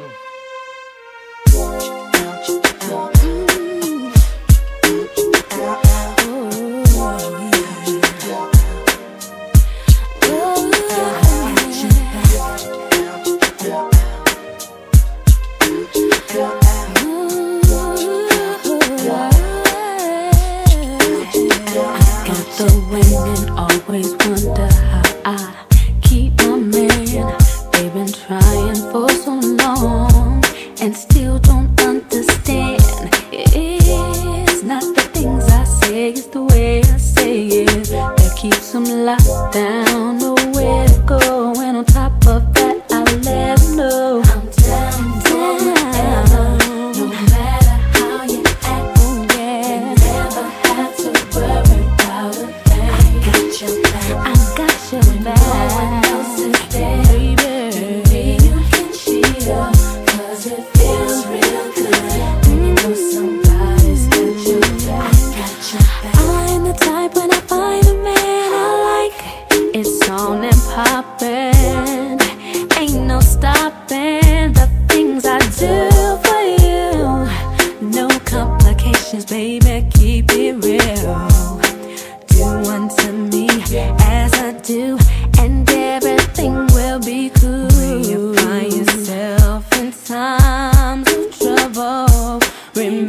I got the women always wonder. still don't understand. It's not the things I say, it's the way I say it that keeps them locked down. Nowhere to go, and on top of that, I let them know. I'm down, down. No matter how you act, oh yeah. never had to worry about a thing. I got your back. do for you. No complications, baby, keep it real. Do unto me as I do, and everything will be cool. When you find yourself in times of trouble, remember.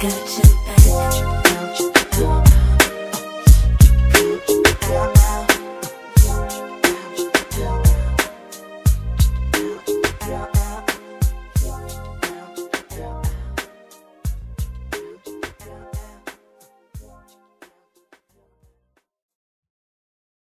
Got you.